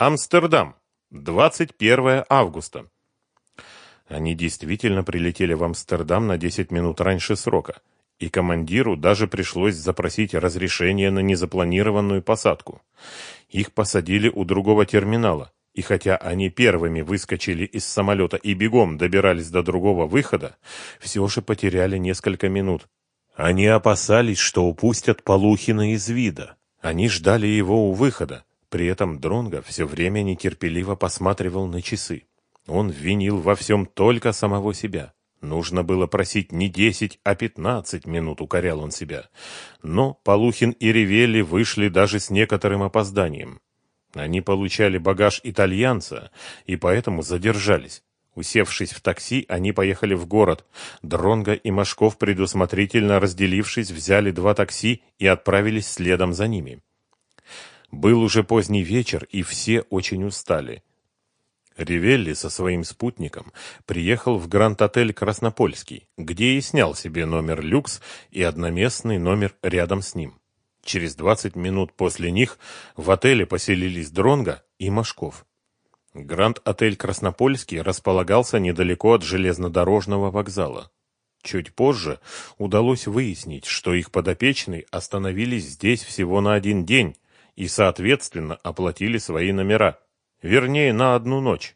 Амстердам. 21 августа. Они действительно прилетели в Амстердам на 10 минут раньше срока, и командиру даже пришлось запросить разрешение на незапланированную посадку. Их посадили у другого терминала, и хотя они первыми выскочили из самолета и бегом добирались до другого выхода, все же потеряли несколько минут. Они опасались, что упустят Полухина из вида. Они ждали его у выхода. При этом Дронго все время нетерпеливо посматривал на часы. Он винил во всем только самого себя. Нужно было просить не десять, а пятнадцать минут, укорял он себя. Но Полухин и Ревели вышли даже с некоторым опозданием. Они получали багаж итальянца и поэтому задержались. Усевшись в такси, они поехали в город. Дронго и Машков, предусмотрительно разделившись, взяли два такси и отправились следом за ними. Был уже поздний вечер, и все очень устали. Ривелли со своим спутником приехал в Гранд-отель «Краснопольский», где и снял себе номер «Люкс» и одноместный номер рядом с ним. Через 20 минут после них в отеле поселились Дронга и Машков. Гранд-отель «Краснопольский» располагался недалеко от железнодорожного вокзала. Чуть позже удалось выяснить, что их подопечные остановились здесь всего на один день и, соответственно, оплатили свои номера. Вернее, на одну ночь.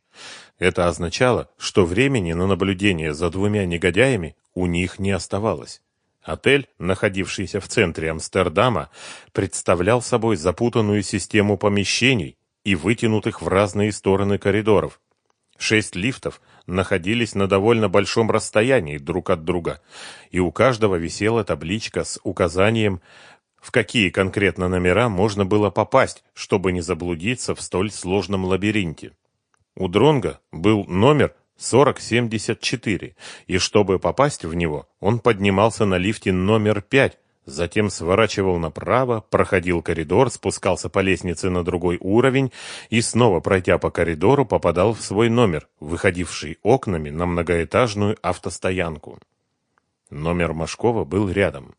Это означало, что времени на наблюдение за двумя негодяями у них не оставалось. Отель, находившийся в центре Амстердама, представлял собой запутанную систему помещений и вытянутых в разные стороны коридоров. Шесть лифтов находились на довольно большом расстоянии друг от друга, и у каждого висела табличка с указанием в какие конкретно номера можно было попасть, чтобы не заблудиться в столь сложном лабиринте. У Дронга был номер 4074, и чтобы попасть в него, он поднимался на лифте номер 5, затем сворачивал направо, проходил коридор, спускался по лестнице на другой уровень и снова, пройдя по коридору, попадал в свой номер, выходивший окнами на многоэтажную автостоянку. Номер Машкова был рядом.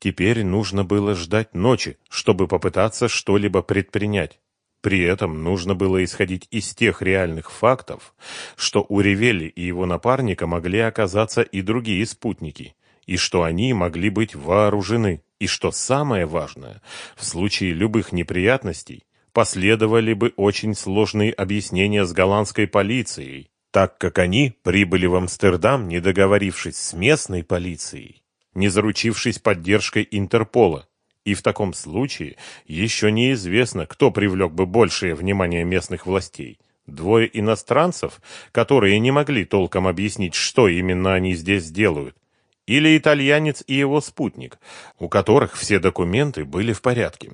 Теперь нужно было ждать ночи, чтобы попытаться что-либо предпринять. При этом нужно было исходить из тех реальных фактов, что у Ревели и его напарника могли оказаться и другие спутники, и что они могли быть вооружены, и что самое важное, в случае любых неприятностей последовали бы очень сложные объяснения с голландской полицией, так как они прибыли в Амстердам, не договорившись с местной полицией, не заручившись поддержкой Интерпола. И в таком случае еще неизвестно, кто привлек бы большее внимание местных властей. Двое иностранцев, которые не могли толком объяснить, что именно они здесь делают, или итальянец и его спутник, у которых все документы были в порядке.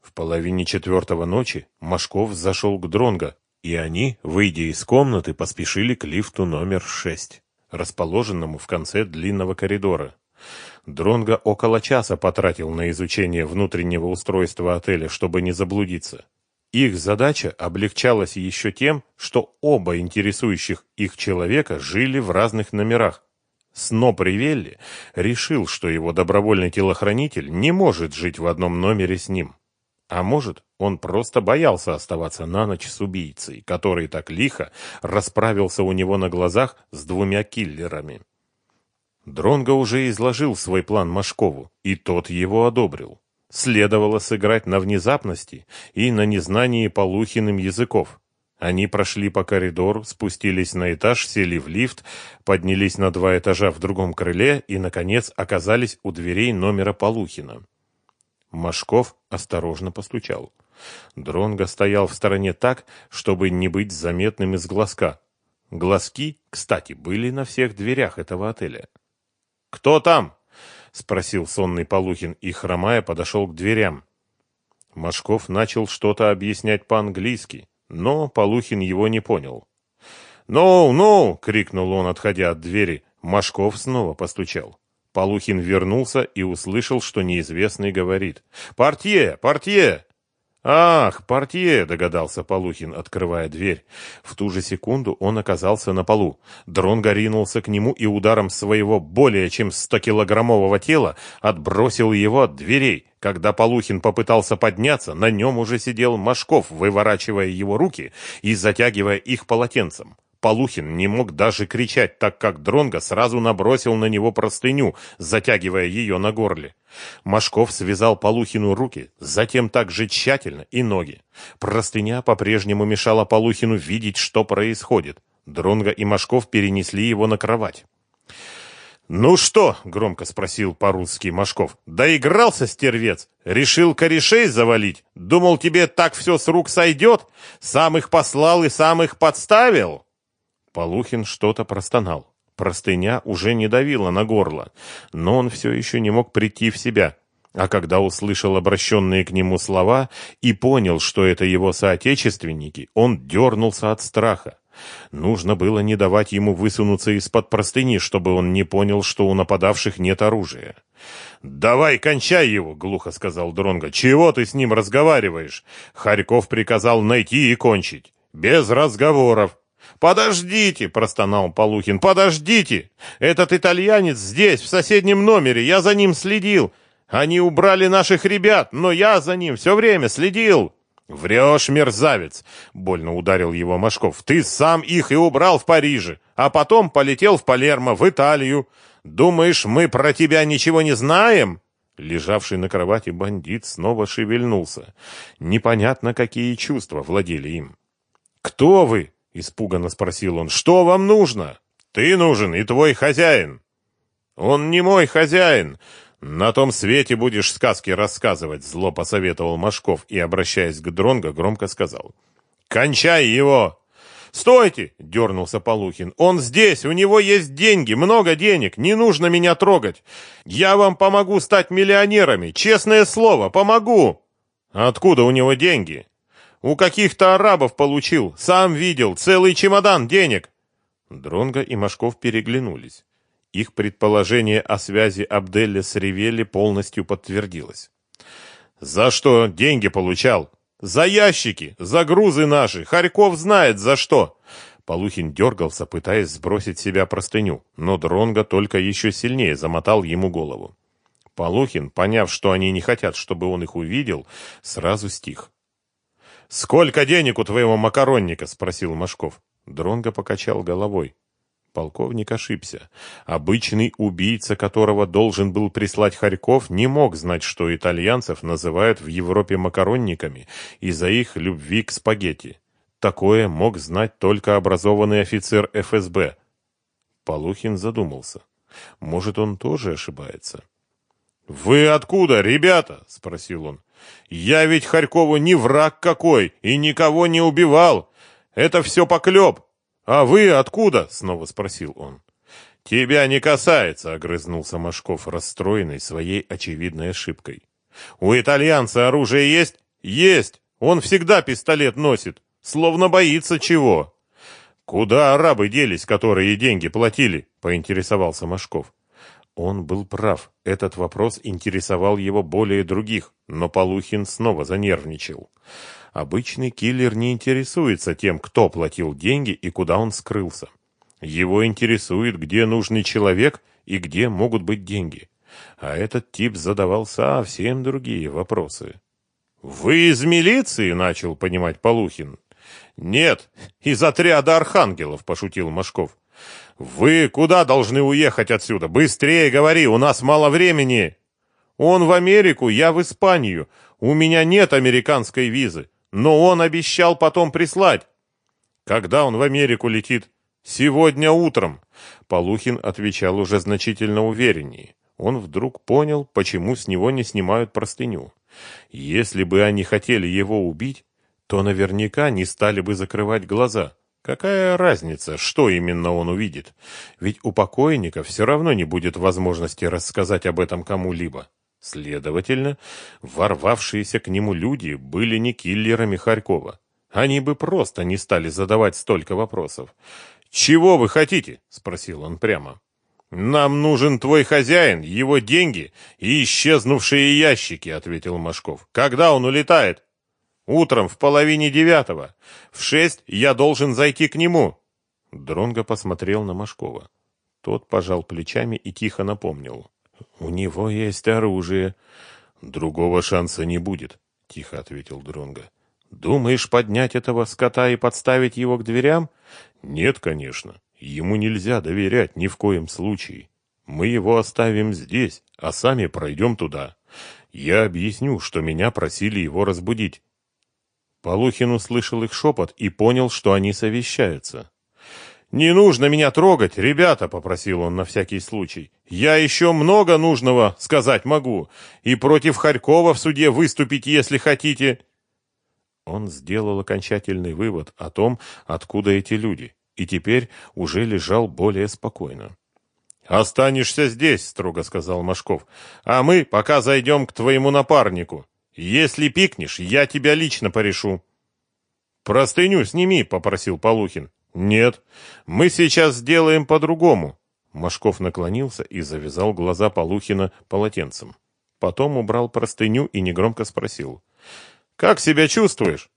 В половине четвертого ночи Машков зашел к Дронго и они, выйдя из комнаты, поспешили к лифту номер шесть, расположенному в конце длинного коридора. Дронго около часа потратил на изучение внутреннего устройства отеля, чтобы не заблудиться. Их задача облегчалась еще тем, что оба интересующих их человека жили в разных номерах. Сно Привелли решил, что его добровольный телохранитель не может жить в одном номере с ним. А может, он просто боялся оставаться на ночь с убийцей, который так лихо расправился у него на глазах с двумя киллерами. Дронго уже изложил свой план Машкову, и тот его одобрил. Следовало сыграть на внезапности и на незнании Полухиным языков. Они прошли по коридору, спустились на этаж, сели в лифт, поднялись на два этажа в другом крыле и, наконец, оказались у дверей номера Полухина. Машков осторожно постучал. Дронго стоял в стороне так, чтобы не быть заметным из глазка. Глазки, кстати, были на всех дверях этого отеля. «Кто там?» — спросил сонный Полухин и, хромая, подошел к дверям. Машков начал что-то объяснять по-английски, но Полухин его не понял. «Ну, ну!» — крикнул он, отходя от двери. Машков снова постучал. Полухин вернулся и услышал, что неизвестный говорит. «Портье! Портье!» «Ах, портье!» — догадался Полухин, открывая дверь. В ту же секунду он оказался на полу. Дронго ринулся к нему и ударом своего более чем 100-килограммового тела отбросил его от дверей. Когда Полухин попытался подняться, на нем уже сидел Машков, выворачивая его руки и затягивая их полотенцем. Полухин не мог даже кричать, так как Дронго сразу набросил на него простыню, затягивая ее на горле. Машков связал Полухину руки, затем также тщательно и ноги. Простыня по-прежнему мешала Полухину видеть, что происходит. Дронго и Машков перенесли его на кровать. «Ну что?» — громко спросил по-русски Машков. «Доигрался, стервец? Решил корешей завалить? Думал, тебе так все с рук сойдет? Сам их послал и сам их подставил?» Полухин что-то простонал. Простыня уже не давила на горло, но он все еще не мог прийти в себя. А когда услышал обращенные к нему слова и понял, что это его соотечественники, он дернулся от страха. Нужно было не давать ему высунуться из-под простыни, чтобы он не понял, что у нападавших нет оружия. «Давай, кончай его!» — глухо сказал Дронго. «Чего ты с ним разговариваешь?» Харьков приказал найти и кончить. «Без разговоров!» «Подождите!» — простонал Полухин. «Подождите! Этот итальянец здесь, в соседнем номере. Я за ним следил. Они убрали наших ребят, но я за ним все время следил». «Врешь, мерзавец!» — больно ударил его Машков. «Ты сам их и убрал в Париже, а потом полетел в Палермо, в Италию. Думаешь, мы про тебя ничего не знаем?» Лежавший на кровати бандит снова шевельнулся. Непонятно, какие чувства владели им. «Кто вы?» — испуганно спросил он. «Что вам нужно?» «Ты нужен и твой хозяин». «Он не мой хозяин. «На том свете будешь сказки рассказывать», — зло посоветовал Машков и, обращаясь к Дронго, громко сказал. «Кончай его!» «Стойте!» — дернулся Полухин. «Он здесь, у него есть деньги, много денег, не нужно меня трогать. Я вам помогу стать миллионерами, честное слово, помогу!» «Откуда у него деньги?» «У каких-то арабов получил, сам видел, целый чемодан денег!» Дронго и Машков переглянулись. Их предположение о связи Абделя с Ривелли полностью подтвердилось. «За что деньги получал?» «За ящики! За грузы наши! Харьков знает, за что!» Полухин дергался, пытаясь сбросить себя простыню, но Дронго только еще сильнее замотал ему голову. Полухин, поняв, что они не хотят, чтобы он их увидел, сразу стих. «Сколько денег у твоего макаронника?» — спросил Машков. Дронго покачал головой. Полковник ошибся. Обычный убийца, которого должен был прислать Харьков, не мог знать, что итальянцев называют в Европе макаронниками из-за их любви к спагетти. Такое мог знать только образованный офицер ФСБ. Полухин задумался. Может, он тоже ошибается? «Вы откуда, ребята?» — спросил он. «Я ведь Харькову не враг какой и никого не убивал. Это все поклеп. «А вы откуда?» — снова спросил он. «Тебя не касается», — огрызнулся Машков, расстроенный своей очевидной ошибкой. «У итальянца оружие есть?» «Есть! Он всегда пистолет носит, словно боится чего». «Куда арабы делись, которые деньги платили?» — поинтересовался Машков. Он был прав. Этот вопрос интересовал его более других, но Полухин снова занервничал. Обычный киллер не интересуется тем, кто платил деньги и куда он скрылся. Его интересует, где нужный человек и где могут быть деньги. А этот тип задавал совсем другие вопросы. «Вы из милиции?» — начал понимать Полухин. «Нет, из отряда архангелов», — пошутил Машков. «Вы куда должны уехать отсюда? Быстрее говори, у нас мало времени!» «Он в Америку, я в Испанию. У меня нет американской визы. Но он обещал потом прислать. Когда он в Америку летит? Сегодня утром. Полухин отвечал уже значительно увереннее. Он вдруг понял, почему с него не снимают простыню. Если бы они хотели его убить, то наверняка не стали бы закрывать глаза. Какая разница, что именно он увидит? Ведь у покойника все равно не будет возможности рассказать об этом кому-либо. Следовательно, ворвавшиеся к нему люди были не киллерами Харькова. Они бы просто не стали задавать столько вопросов. «Чего вы хотите?» — спросил он прямо. «Нам нужен твой хозяин, его деньги и исчезнувшие ящики», — ответил Машков. «Когда он улетает?» Утром в половине девятого. В шесть я должен зайти к нему. Дронго посмотрел на Машкова. Тот пожал плечами и тихо напомнил. «У него есть оружие». «Другого шанса не будет», — тихо ответил Дронго. «Думаешь поднять этого скота и подставить его к дверям?» «Нет, конечно. Ему нельзя доверять ни в коем случае. Мы его оставим здесь, а сами пройдем туда. Я объясню, что меня просили его разбудить». Полухин услышал их шепот и понял, что они совещаются. «Не нужно меня трогать, ребята!» — попросил он на всякий случай. «Я еще много нужного сказать могу, и против Харькова в суде выступить, если хотите!» Он сделал окончательный вывод о том, откуда эти люди, и теперь уже лежал более спокойно. «Останешься здесь», — строго сказал Машков, — «а мы пока зайдем к твоему напарнику. Если пикнешь, я тебя лично порешу». «Простыню сними», — попросил Полухин. «Нет, мы сейчас сделаем по-другому». Машков наклонился и завязал глаза Полухина полотенцем. Потом убрал простыню и негромко спросил. «Как себя чувствуешь?»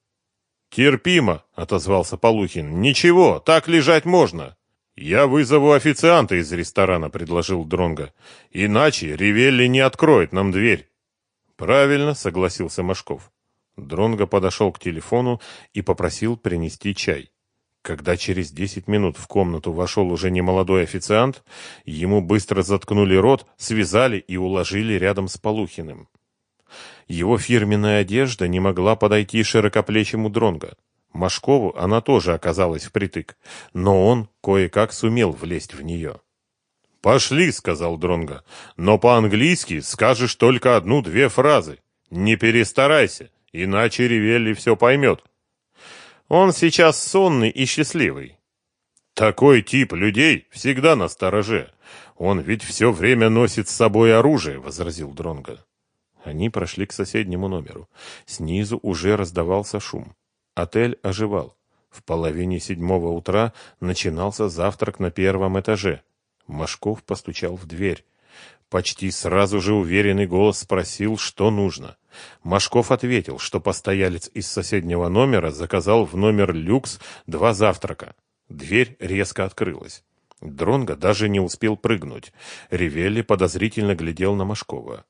«Терпимо», — отозвался Полухин. «Ничего, так лежать можно». «Я вызову официанта из ресторана», — предложил Дронга. «Иначе Ривелли не откроет нам дверь». «Правильно», — согласился Машков. Дронго подошел к телефону и попросил принести чай. Когда через десять минут в комнату вошел уже немолодой официант, ему быстро заткнули рот, связали и уложили рядом с Полухиным. Его фирменная одежда не могла подойти широкоплечему Дронго. Машкову она тоже оказалась впритык, но он кое-как сумел влезть в нее. «Пошли», — сказал Дронго, — «но по-английски скажешь только одну-две фразы. Не перестарайся, иначе Ревелли все поймет». Он сейчас сонный и счастливый. Такой тип людей всегда на стороже. Он ведь все время носит с собой оружие, возразил Дронга. Они прошли к соседнему номеру. Снизу уже раздавался шум. Отель оживал. В половине седьмого утра начинался завтрак на первом этаже. Машков постучал в дверь. Почти сразу же уверенный голос спросил, что нужно. Машков ответил, что постоялец из соседнего номера заказал в номер люкс два завтрака. Дверь резко открылась. Дронго даже не успел прыгнуть. Ревелли подозрительно глядел на Машкова.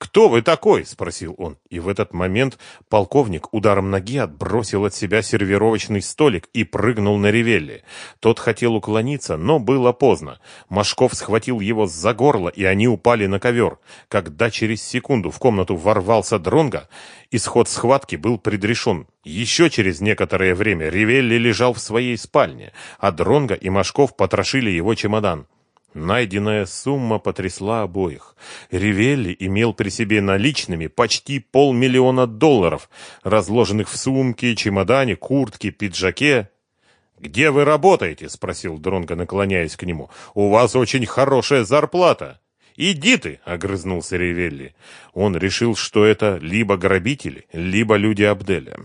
«Кто вы такой?» – спросил он. И в этот момент полковник ударом ноги отбросил от себя сервировочный столик и прыгнул на Ревелли. Тот хотел уклониться, но было поздно. Машков схватил его за горло, и они упали на ковер. Когда через секунду в комнату ворвался Дронга, исход схватки был предрешен. Еще через некоторое время Ревелли лежал в своей спальне, а Дронга и Машков потрошили его чемодан. Найденная сумма потрясла обоих. Ривелли имел при себе наличными почти полмиллиона долларов, разложенных в сумке, чемодане, куртке, пиджаке. «Где вы работаете?» — спросил Дронго, наклоняясь к нему. «У вас очень хорошая зарплата». «Иди ты!» — огрызнулся Ривелли. Он решил, что это либо грабители, либо люди Абделя.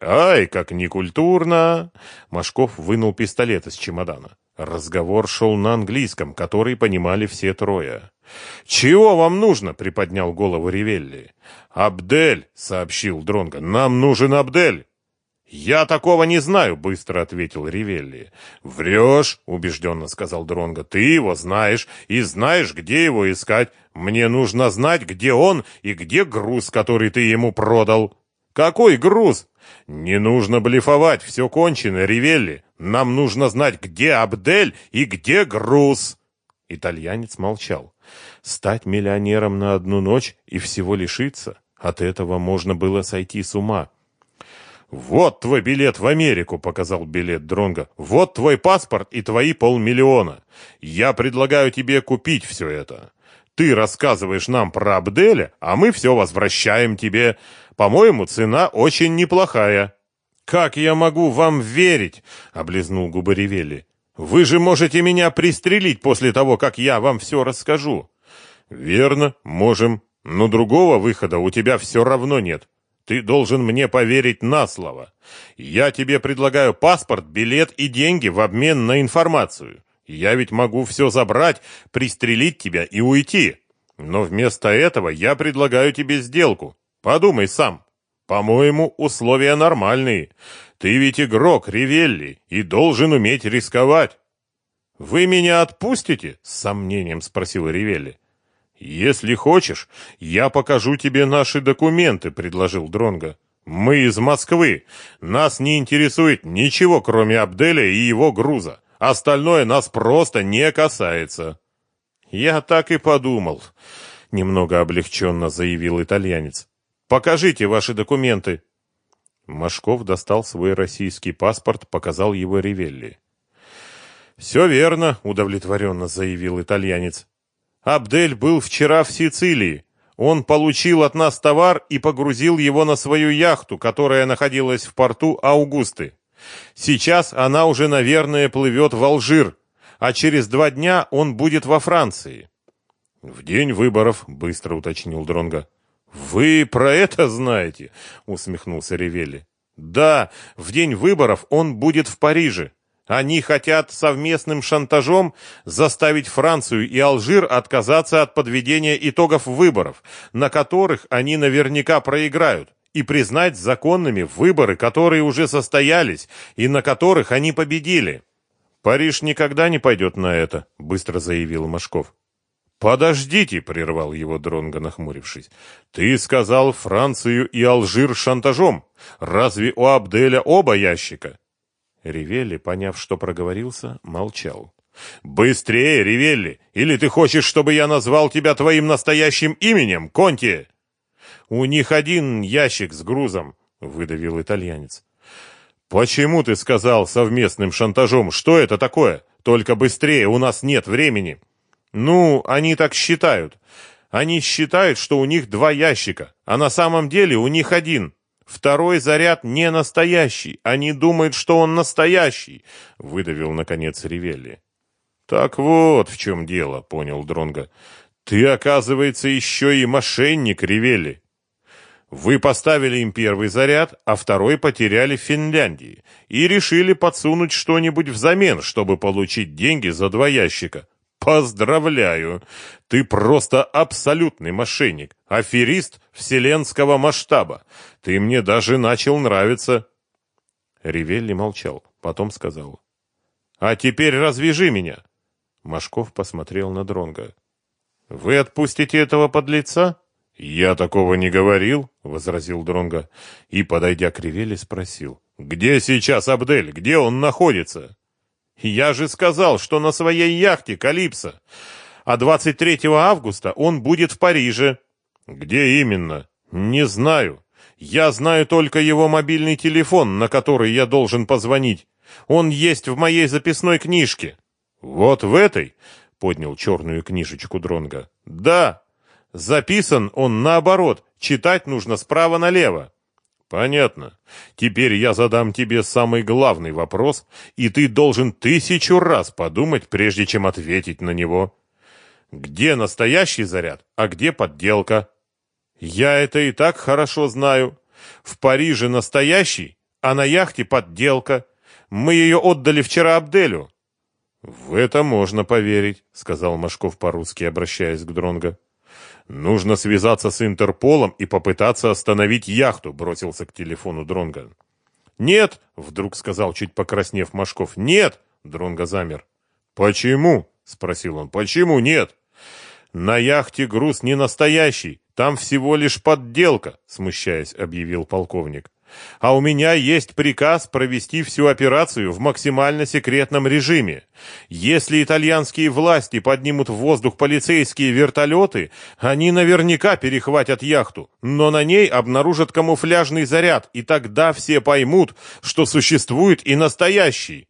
«Ай, как некультурно!» Машков вынул пистолет из чемодана. Разговор шел на английском, который понимали все трое. «Чего вам нужно?» — приподнял голову Ривелли. «Абдель!» — сообщил Дронго. «Нам нужен Абдель!» «Я такого не знаю», — быстро ответил Ривелли. «Врешь», — убежденно сказал Дронго. «Ты его знаешь и знаешь, где его искать. Мне нужно знать, где он и где груз, который ты ему продал». «Какой груз?» «Не нужно блефовать, все кончено, Ривелли. Нам нужно знать, где Абдель и где груз!» Итальянец молчал. Стать миллионером на одну ночь и всего лишиться? От этого можно было сойти с ума. «Вот твой билет в Америку», — показал билет Дронга. «Вот твой паспорт и твои полмиллиона. Я предлагаю тебе купить все это. Ты рассказываешь нам про Абделя, а мы все возвращаем тебе. По-моему, цена очень неплохая». «Как я могу вам верить?» — облизнул губы Ревелли. «Вы же можете меня пристрелить после того, как я вам все расскажу». «Верно, можем, но другого выхода у тебя все равно нет. Ты должен мне поверить на слово. Я тебе предлагаю паспорт, билет и деньги в обмен на информацию. Я ведь могу все забрать, пристрелить тебя и уйти. Но вместо этого я предлагаю тебе сделку. Подумай сам». По-моему, условия нормальные. Ты ведь игрок, Ривелли, и должен уметь рисковать. Вы меня отпустите? С сомнением спросил Ривелли. Если хочешь, я покажу тебе наши документы, предложил Дронга. Мы из Москвы. Нас не интересует ничего, кроме Абделя и его груза. Остальное нас просто не касается. Я так и подумал, немного облегченно заявил итальянец. Покажите ваши документы. Машков достал свой российский паспорт, показал его Ривелли. «Все верно», — удовлетворенно заявил итальянец. «Абдель был вчера в Сицилии. Он получил от нас товар и погрузил его на свою яхту, которая находилась в порту Аугусты. Сейчас она уже, наверное, плывет в Алжир, а через два дня он будет во Франции». «В день выборов», — быстро уточнил Дронга. «Вы про это знаете?» — усмехнулся Ревелли. «Да, в день выборов он будет в Париже. Они хотят совместным шантажом заставить Францию и Алжир отказаться от подведения итогов выборов, на которых они наверняка проиграют, и признать законными выборы, которые уже состоялись и на которых они победили». «Париж никогда не пойдет на это», — быстро заявил Машков. «Подождите», — прервал его Дронго, нахмурившись. «Ты сказал Францию и Алжир шантажом. Разве у Абделя оба ящика?» Ревелли, поняв, что проговорился, молчал. «Быстрее, Ревелли! Или ты хочешь, чтобы я назвал тебя твоим настоящим именем, Конти?» «У них один ящик с грузом», — выдавил итальянец. «Почему ты сказал совместным шантажом? Что это такое? Только быстрее, у нас нет времени!» Ну, они так считают. Они считают, что у них два ящика, а на самом деле у них один. Второй заряд не настоящий. Они думают, что он настоящий, выдавил наконец Ривелли. Так вот в чем дело, понял Дронга. Ты, оказывается, еще и мошенник, Ривелли. Вы поставили им первый заряд, а второй потеряли в Финляндии и решили подсунуть что-нибудь взамен, чтобы получить деньги за два ящика. Поздравляю! Ты просто абсолютный мошенник, аферист вселенского масштаба. Ты мне даже начал нравиться. Ривелли молчал, потом сказал. А теперь развяжи меня. Машков посмотрел на Дронга. Вы отпустите этого подлеца? Я такого не говорил, возразил Дронга и, подойдя к Ривелли, спросил: где сейчас Абдель? Где он находится? Я же сказал, что на своей яхте Калипсо. А 23 августа он будет в Париже. Где именно? Не знаю. Я знаю только его мобильный телефон, на который я должен позвонить. Он есть в моей записной книжке. Вот в этой, поднял черную книжечку Дронга. Да. Записан он наоборот. Читать нужно справа налево. Понятно. Теперь я задам тебе самый главный вопрос, и ты должен тысячу раз подумать, прежде чем ответить на него. Где настоящий заряд, а где подделка? Я это и так хорошо знаю. В Париже настоящий, а на яхте подделка. Мы ее отдали вчера Абделю. В это можно поверить, сказал Машков по-русски, обращаясь к Дронго. Нужно связаться с Интерполом и попытаться остановить яхту, бросился к телефону Дронга. Нет, вдруг сказал чуть покраснев Машков. Нет, Дронга замер. Почему? спросил он. Почему нет? На яхте груз не настоящий, там всего лишь подделка, смущаясь, объявил полковник. А у меня есть приказ провести всю операцию в максимально секретном режиме. Если итальянские власти поднимут в воздух полицейские вертолеты, они наверняка перехватят яхту, но на ней обнаружат камуфляжный заряд, и тогда все поймут, что существует и настоящий.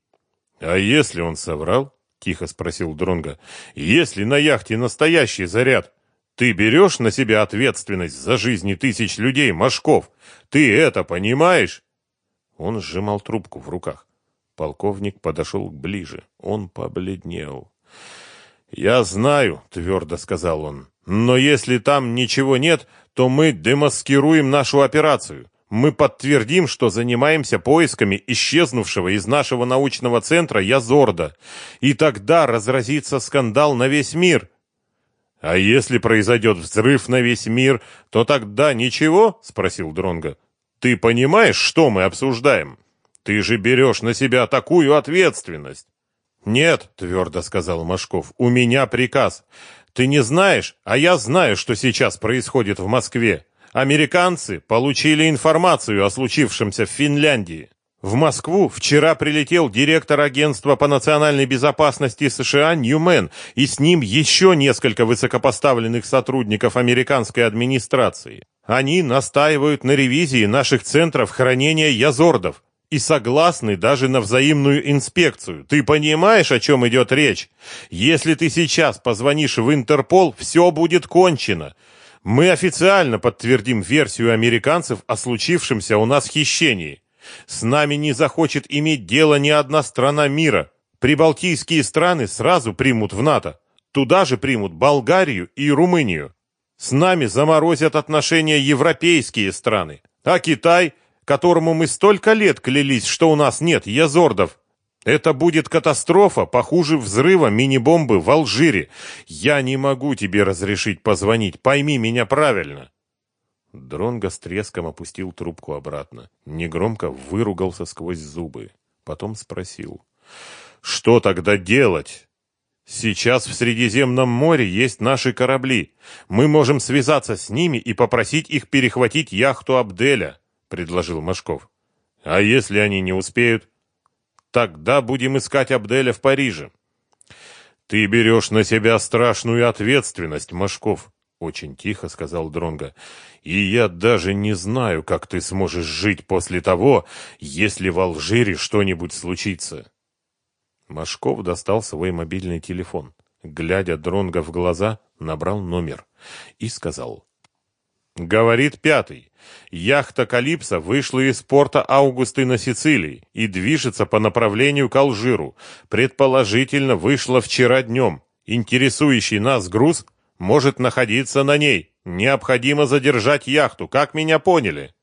А если он соврал? тихо спросил Дронга. Если на яхте настоящий заряд, ты берешь на себя ответственность за жизни тысяч людей, Машков? Ты это понимаешь?» Он сжимал трубку в руках. Полковник подошел ближе. Он побледнел. «Я знаю», — твердо сказал он. «Но если там ничего нет, то мы демаскируем нашу операцию. Мы подтвердим, что занимаемся поисками исчезнувшего из нашего научного центра Язорда. И тогда разразится скандал на весь мир. А если произойдет взрыв на весь мир, то тогда ничего? спросил Дронга. Ты понимаешь, что мы обсуждаем? Ты же берешь на себя такую ответственность. Нет, твердо сказал Машков. У меня приказ. Ты не знаешь, а я знаю, что сейчас происходит в Москве. Американцы получили информацию о случившемся в Финляндии. В Москву вчера прилетел директор агентства по национальной безопасности США Ньюмен, и с ним еще несколько высокопоставленных сотрудников американской администрации. Они настаивают на ревизии наших центров хранения язордов и согласны даже на взаимную инспекцию. Ты понимаешь, о чем идет речь? Если ты сейчас позвонишь в Интерпол, все будет кончено. Мы официально подтвердим версию американцев о случившемся у нас хищении. С нами не захочет иметь дело ни одна страна мира. Прибалтийские страны сразу примут в НАТО. Туда же примут Болгарию и Румынию. С нами заморозят отношения европейские страны. А Китай, которому мы столько лет клялись, что у нас нет язордов, это будет катастрофа, похуже взрыва мини-бомбы в Алжире. Я не могу тебе разрешить позвонить, пойми меня правильно. Дронго с треском опустил трубку обратно, негромко выругался сквозь зубы, потом спросил: "Что тогда делать? Сейчас в Средиземном море есть наши корабли. Мы можем связаться с ними и попросить их перехватить яхту Абделя", предложил Машков. "А если они не успеют, тогда будем искать Абделя в Париже". Ты берешь на себя страшную ответственность, Машков, очень тихо сказал Дронга. И я даже не знаю, как ты сможешь жить после того, если в Алжире что-нибудь случится. Машков достал свой мобильный телефон, глядя Дронга в глаза, набрал номер и сказал: Говорит пятый. Яхта Калипсо вышла из порта Аугусты на Сицилии и движется по направлению к Алжиру. Предположительно, вышла вчера днем. Интересующий нас груз может находиться на ней. Необходимо задержать яхту, как меня поняли?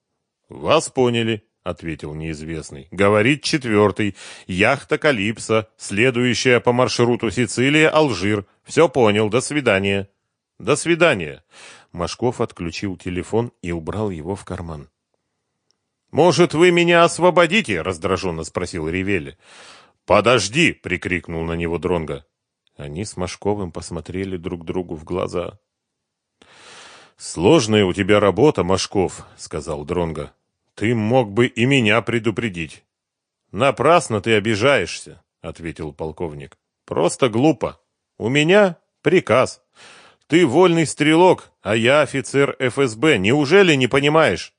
Вас поняли, ответил неизвестный. Говорит четвертый. Яхта Калипсо, следующая по маршруту Сицилия-Алжир. Все понял, до свидания. До свидания. Машков отключил телефон и убрал его в карман. Может, вы меня освободите? раздраженно спросил Ревели. Подожди, прикрикнул на него Дронга. Они с Машковым посмотрели друг другу в глаза. Сложная у тебя работа, Машков, сказал Дронга. Ты мог бы и меня предупредить. Напрасно ты обижаешься, ответил полковник. Просто глупо. У меня приказ. Ты вольный стрелок, а я офицер ФСБ. Неужели не понимаешь?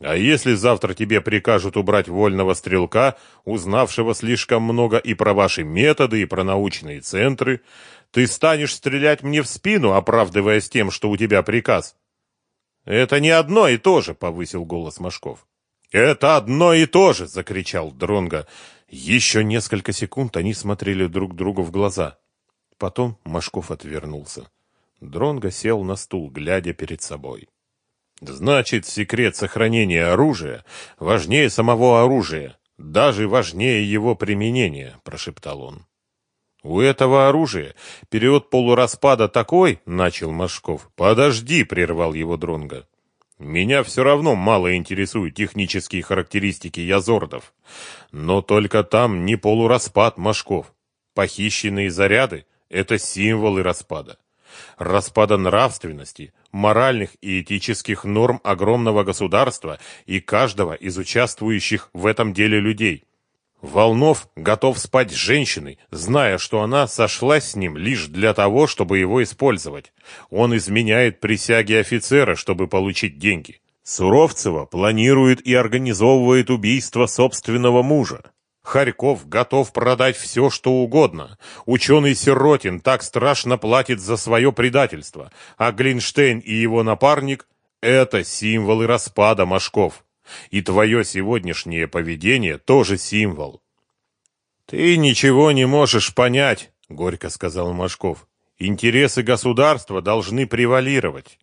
А если завтра тебе прикажут убрать вольного стрелка, узнавшего слишком много и про ваши методы, и про научные центры, ты станешь стрелять мне в спину, оправдываясь тем, что у тебя приказ? Это не одно и то же, повысил голос Машков. Это одно и то же, закричал Дронга. Еще несколько секунд они смотрели друг другу в глаза. Потом Машков отвернулся. Дронга сел на стул, глядя перед собой. Значит, секрет сохранения оружия важнее самого оружия, даже важнее его применения, прошептал он. У этого оружия период полураспада такой, начал Машков. Подожди, прервал его Дронга. Меня все равно мало интересуют технические характеристики язордов. Но только там не полураспад Машков. Похищенные заряды — это символы распада распада нравственности, моральных и этических норм огромного государства и каждого из участвующих в этом деле людей. Волнов готов спать с женщиной, зная, что она сошлась с ним лишь для того, чтобы его использовать. Он изменяет присяге офицера, чтобы получить деньги. Суровцева планирует и организовывает убийство собственного мужа. Харьков готов продать все, что угодно. Ученый Сиротин так страшно платит за свое предательство, а Глинштейн и его напарник – это символы распада Машков. И твое сегодняшнее поведение тоже символ. «Ты ничего не можешь понять», — горько сказал Машков. «Интересы государства должны превалировать.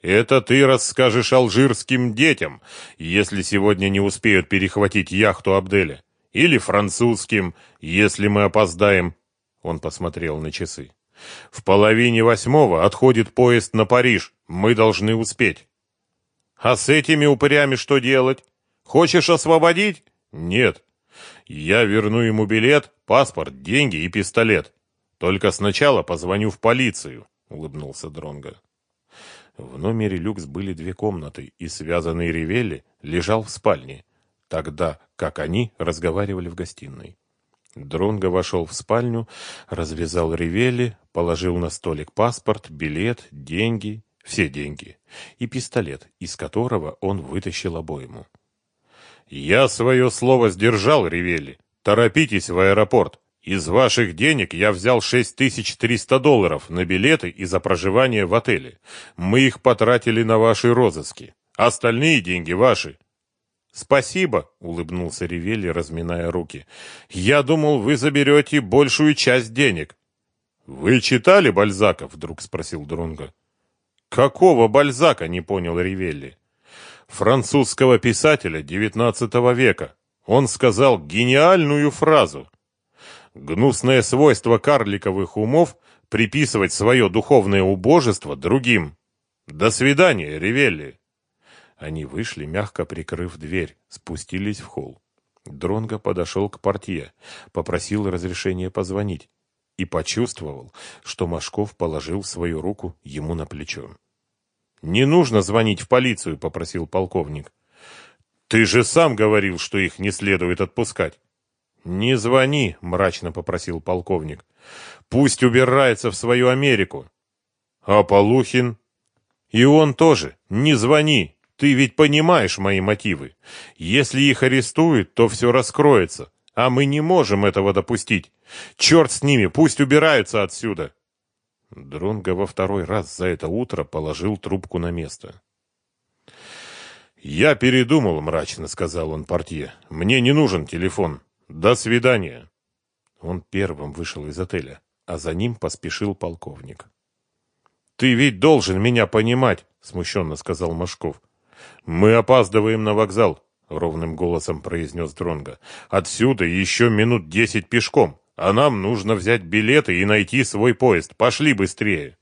Это ты расскажешь алжирским детям, если сегодня не успеют перехватить яхту Абделя. Или французским, если мы опоздаем. Он посмотрел на часы. В половине восьмого отходит поезд на Париж. Мы должны успеть. А с этими упырями что делать? Хочешь освободить? Нет. Я верну ему билет, паспорт, деньги и пистолет. Только сначала позвоню в полицию, улыбнулся Дронга. В номере люкс были две комнаты, и связанный Ревелли лежал в спальне, тогда как они разговаривали в гостиной. Дронго вошел в спальню, развязал Ревелли, положил на столик паспорт, билет, деньги, все деньги, и пистолет, из которого он вытащил обойму. «Я свое слово сдержал, Ревелли. Торопитесь в аэропорт. Из ваших денег я взял 6300 долларов на билеты и за проживание в отеле. Мы их потратили на ваши розыски. Остальные деньги ваши. Спасибо, улыбнулся Ревели, разминая руки. Я думал, вы заберете большую часть денег. Вы читали Бальзака? вдруг спросил Дронго. Какого Бальзака? не понял Ревелли. Французского писателя XIX века. Он сказал гениальную фразу. Гнусное свойство карликовых умов приписывать свое духовное убожество другим. До свидания, Ревелли. Они вышли, мягко прикрыв дверь, спустились в холл. Дронго подошел к портье, попросил разрешения позвонить и почувствовал, что Машков положил свою руку ему на плечо. «Не нужно звонить в полицию», — попросил полковник. «Ты же сам говорил, что их не следует отпускать». «Не звони», — мрачно попросил полковник. «Пусть убирается в свою Америку». «А Полухин?» «И он тоже. Не звони. Ты ведь понимаешь мои мотивы. Если их арестуют, то все раскроется. А мы не можем этого допустить. Черт с ними, пусть убираются отсюда». Дронго во второй раз за это утро положил трубку на место. «Я передумал», — мрачно сказал он портье. «Мне не нужен телефон». До свидания. Он первым вышел из отеля, а за ним поспешил полковник. Ты ведь должен меня понимать, смущенно сказал Машков. Мы опаздываем на вокзал, ровным голосом произнес Дронга. Отсюда еще минут десять пешком, а нам нужно взять билеты и найти свой поезд. Пошли быстрее.